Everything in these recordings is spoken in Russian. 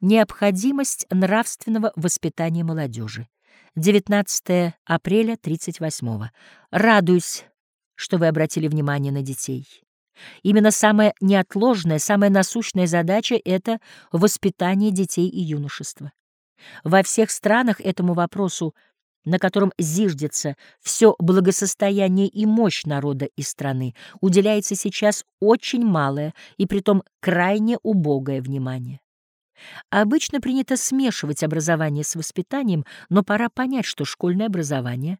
Необходимость нравственного воспитания молодежи. 19 апреля 38 Радуюсь, что вы обратили внимание на детей. Именно самая неотложная, самая насущная задача — это воспитание детей и юношества. Во всех странах этому вопросу, на котором зиждется все благосостояние и мощь народа и страны, уделяется сейчас очень малое и притом крайне убогое внимание. Обычно принято смешивать образование с воспитанием, но пора понять, что школьное образование,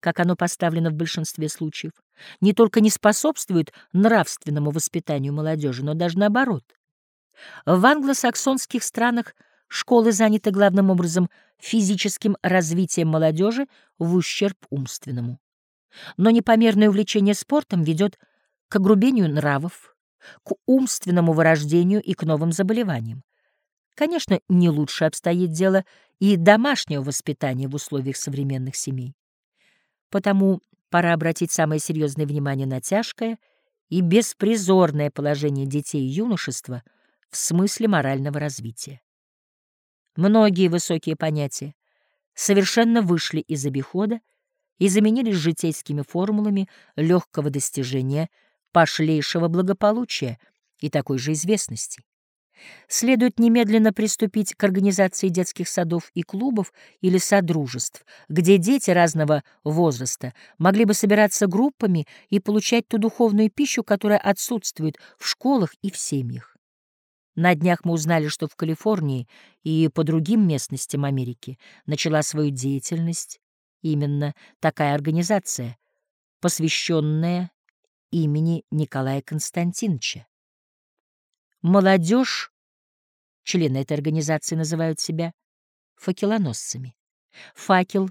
как оно поставлено в большинстве случаев, не только не способствует нравственному воспитанию молодежи, но даже наоборот. В англосаксонских странах школы заняты главным образом физическим развитием молодежи в ущерб умственному. Но непомерное увлечение спортом ведет к огрубению нравов, к умственному вырождению и к новым заболеваниям. Конечно, не лучше обстоит дело и домашнего воспитания в условиях современных семей. Потому пора обратить самое серьезное внимание на тяжкое и беспризорное положение детей и юношества в смысле морального развития. Многие высокие понятия совершенно вышли из обихода и заменились житейскими формулами легкого достижения пошлейшего благополучия и такой же известности. Следует немедленно приступить к организации детских садов и клубов или содружеств, где дети разного возраста могли бы собираться группами и получать ту духовную пищу, которая отсутствует в школах и в семьях. На днях мы узнали, что в Калифорнии и по другим местностям Америки начала свою деятельность именно такая организация, посвященная имени Николая Константиновича. Молодежь Члены этой организации называют себя факелоносцами. Факел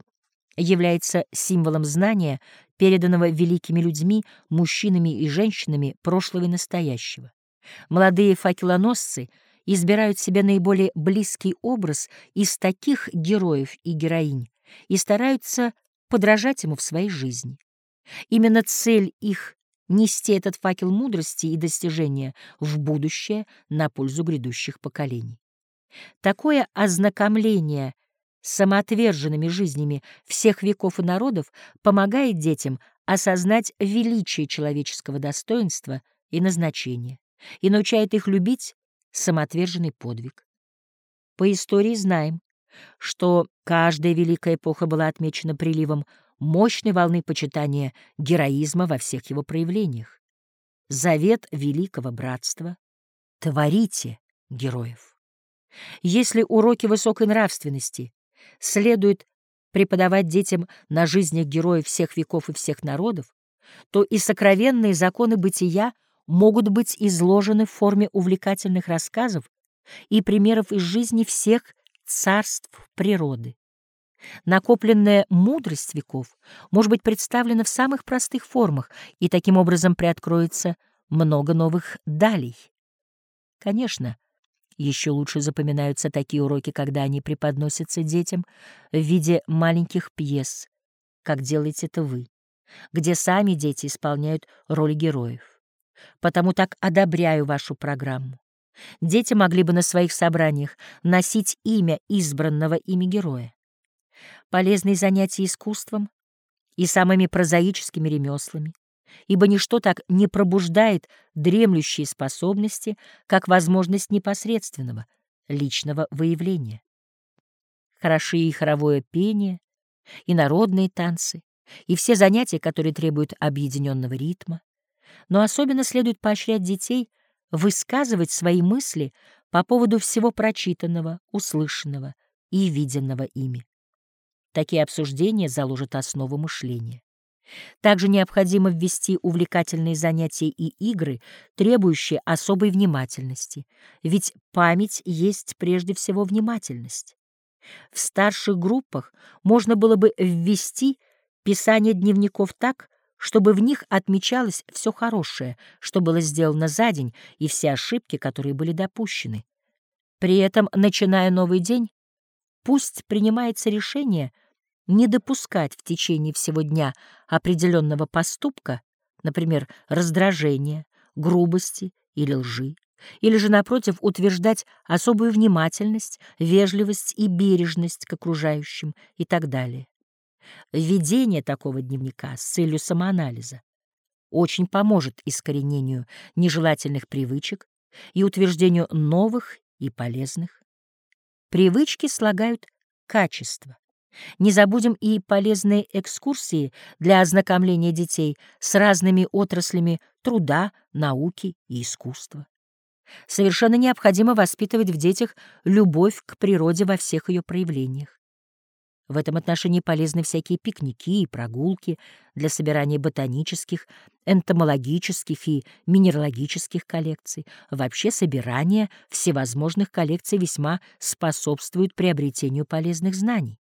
является символом знания, переданного великими людьми, мужчинами и женщинами прошлого и настоящего. Молодые факелоносцы избирают себе наиболее близкий образ из таких героев и героинь и стараются подражать ему в своей жизни. Именно цель их нести этот факел мудрости и достижения в будущее на пользу грядущих поколений. Такое ознакомление самоотверженными жизнями всех веков и народов помогает детям осознать величие человеческого достоинства и назначения и научает их любить самоотверженный подвиг. По истории знаем, что каждая великая эпоха была отмечена приливом мощной волны почитания героизма во всех его проявлениях. Завет великого братства — творите героев. Если уроки высокой нравственности следует преподавать детям на жизнях героев всех веков и всех народов, то и сокровенные законы бытия могут быть изложены в форме увлекательных рассказов и примеров из жизни всех царств природы. Накопленная мудрость веков может быть представлена в самых простых формах, и таким образом приоткроется много новых далей. Конечно, еще лучше запоминаются такие уроки, когда они преподносятся детям в виде маленьких пьес, как делаете это вы, где сами дети исполняют роль героев. Потому так одобряю вашу программу. Дети могли бы на своих собраниях носить имя избранного ими героя полезные занятия искусством и самыми прозаическими ремеслами, ибо ничто так не пробуждает дремлющие способности, как возможность непосредственного, личного выявления. Хороши и хоровое пение, и народные танцы, и все занятия, которые требуют объединенного ритма, но особенно следует поощрять детей высказывать свои мысли по поводу всего прочитанного, услышанного и виденного ими. Такие обсуждения заложат основу мышления. Также необходимо ввести увлекательные занятия и игры, требующие особой внимательности, ведь память есть прежде всего внимательность. В старших группах можно было бы ввести писание дневников так, чтобы в них отмечалось все хорошее, что было сделано за день, и все ошибки, которые были допущены. При этом, начиная новый день, пусть принимается решение не допускать в течение всего дня определенного поступка, например, раздражения, грубости или лжи, или же, напротив, утверждать особую внимательность, вежливость и бережность к окружающим и так далее. Введение такого дневника с целью самоанализа очень поможет искоренению нежелательных привычек и утверждению новых и полезных. Привычки слагают качество. Не забудем и полезные экскурсии для ознакомления детей с разными отраслями труда, науки и искусства. Совершенно необходимо воспитывать в детях любовь к природе во всех ее проявлениях. В этом отношении полезны всякие пикники и прогулки для собирания ботанических, энтомологических и минералогических коллекций. Вообще собирание всевозможных коллекций весьма способствует приобретению полезных знаний.